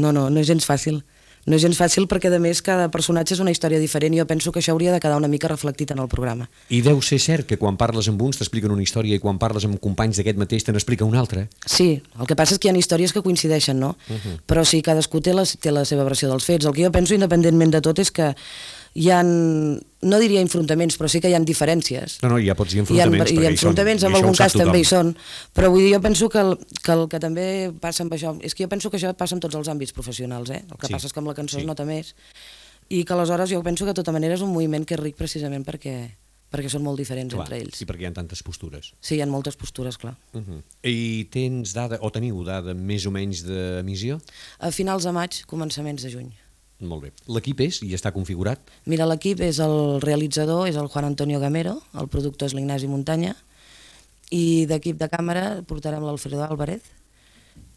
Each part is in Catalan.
no, no, no és gens fàcil. No és gens fàcil perquè, a més, cada personatge és una història diferent i jo penso que això hauria de quedar una mica reflectit en el programa. I deu ser cert que quan parles amb uns t'expliquen una història i quan parles amb companys d'aquest mateix te n'explica una altra. Sí, el que passa és que hi ha històries que coincideixen, no? Uh -huh. Però sí, cadascú té la, té la seva versió dels fets. El que jo penso, independentment de tot, és que hi ha, no diria enfrontaments, però sí que hi ha diferències. No, no, ja pots dir enfrontaments. Hi ha, hi ha enfrontaments, en algun cas també hi són, però vull dir, jo penso que el, que el que també passa amb això, és que jo penso que això passa en tots els àmbits professionals, eh? el que sí. passa és que amb la cançó sí. es nota més, i que aleshores jo penso que de tota manera és un moviment que és ric precisament perquè, perquè són molt diferents clar, entre ells. I perquè hi ha tantes postures. Sí, hi ha moltes postures, clar. Uh -huh. I tens dada, o teniu dada més o menys d'emissió? A finals de maig, començaments de juny. Molt bé. L'equip és i està configurat? Mira, l'equip és el realitzador, és el Juan Antonio Gamero, el productor és l'Ignasi Muntanya, i d'equip de càmera portarem l'Alfredo Álvarez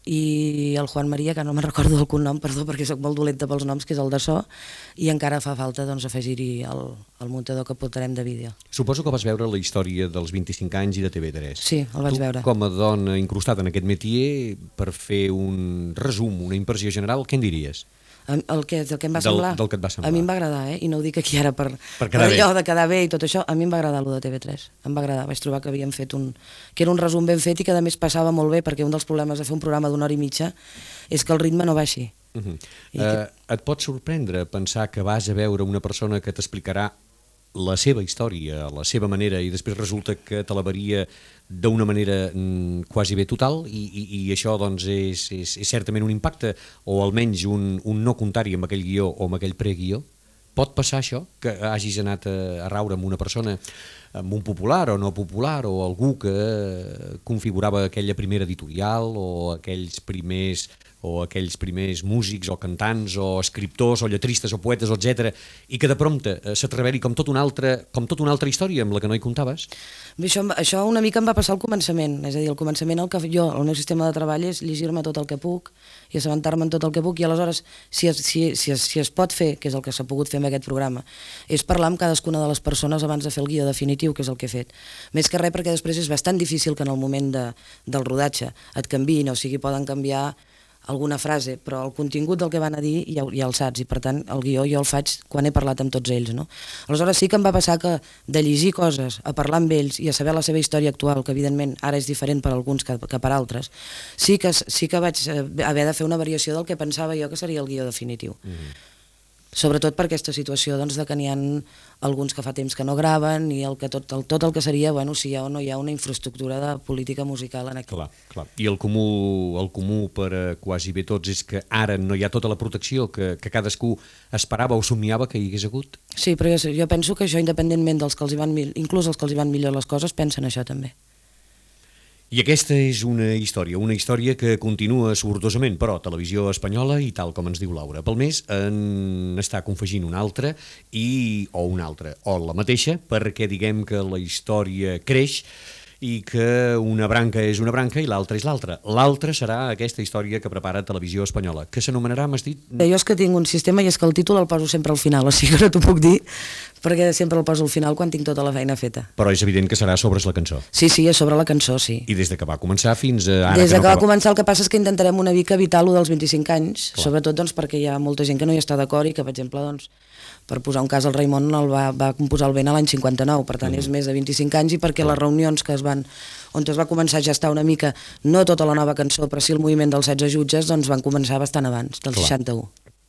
i el Juan Maria, que no me'n recordo el cognom, perdó, perquè sóc molt dolenta pels noms, que és el de so, i encara fa falta doncs, afegir-hi el, el muntador que portarem de vídeo. Suposo que vas veure la història dels 25 anys i de TV3. Sí, el vaig tu, veure. com a dona incrustada en aquest métier, per fer un resum, una impressió general, què en diries? El que, el que em va del, semblar, del que et va semblar. a mi em va agradar, eh? i no ho dic aquí ara per, per, per allò de quedar bé i tot això, a mi em va agradar el de TV3, em va agradar, vaig trobar que havíem fet un, que era un resum ben fet i que a més passava molt bé, perquè un dels problemes de fer un programa d'una hora i mitja és que el ritme no baixi. Uh -huh. I uh, que... Et pot sorprendre pensar que vas a veure una persona que t'explicarà la seva història, la seva manera, i després resulta que te la varia d'una manera mm, quasi bé total i, i, i això doncs és, és, és certament un impacte o almenys un, un no comptar-hi amb aquell guió o amb aquell preguió? Pot passar això, que hagis anat a, a raure amb una persona, amb un popular o no popular, o algú que configurava aquella primera editorial o aquells primers o aquells primers músics o cantants o escriptors o lletristes o poetes, etc i que de prompte eh, se't reveli com tot una altra, com tot una altra història amb la que no hi comptaves? Això, això una mica em va passar al començament, és a dir, al començament el que jo, el meu sistema de treball és llegir-me tot el que puc i assabentar-me en tot el que puc i aleshores si es, si, si, es, si es pot fer, que és el que s'ha pogut fer amb aquest programa, és parlar amb cadascuna de les persones abans de fer el guió definitiu, que és el que he fet. Més que res perquè després és bastant difícil que en el moment de, del rodatge et canviïn, o sigui, poden canviar alguna frase, però el contingut del que van a dir ja, ja el saps, i per tant el guió jo el faig quan he parlat amb tots ells. No? Aleshores sí que em va passar que de llegir coses, a parlar amb ells i a saber la seva història actual, que evidentment ara és diferent per alguns que, que per altres, sí que, sí que vaig haver de fer una variació del que pensava jo que seria el guió definitiu. Mm -hmm sobretot per aquesta situació doncs, de que n'hi ha alguns que fa temps que no graven i el que tot, el, tot el que seria bueno, si hi ha o no hi ha una infraestructura de política musical en aquí. Clar, clar. I el comú, el comú per a quasi bé tots és que ara no hi ha tota la protecció que, que cadascú esperava o somiava que hi hagués hagut? Sí, però jo, jo penso que això independentment dels que els hi van, inclús els que els hi van millor les coses, pensen això també. I aquesta és una història, una història que continua sortosament, però Televisió Espanyola, i tal com ens diu Laura Palmés, en està confegint una altra, i, o una altra, o la mateixa, perquè diguem que la història creix, i que una branca és una branca i l'altra és l'altra. L'altra serà aquesta història que prepara Televisió Espanyola, que s'anomenarà, m'has dit... Bé, jo és que tinc un sistema i és que el títol el poso sempre al final, o sigui que no t'ho puc dir, perquè sempre el poso al final quan tinc tota la feina feta. Però és evident que serà sobre la cançó. Sí, sí, és sobre la cançó, sí. I des de que va començar fins a ara Des de que, no que va començar el que passa és que intentarem una mica evitar lo dels 25 anys, Clar. sobretot doncs, perquè hi ha molta gent que no hi està d'acord i que, per exemple, doncs, per posar un cas, el Raimon el va, va composar el vent a l'any 59, per tant mm. és més de 25 anys i perquè les reunions que es van on es va començar a gestar una mica, no tota la nova cançó, però sí el moviment dels 16 jutges, doncs van començar bastant abans, del Clar. 61.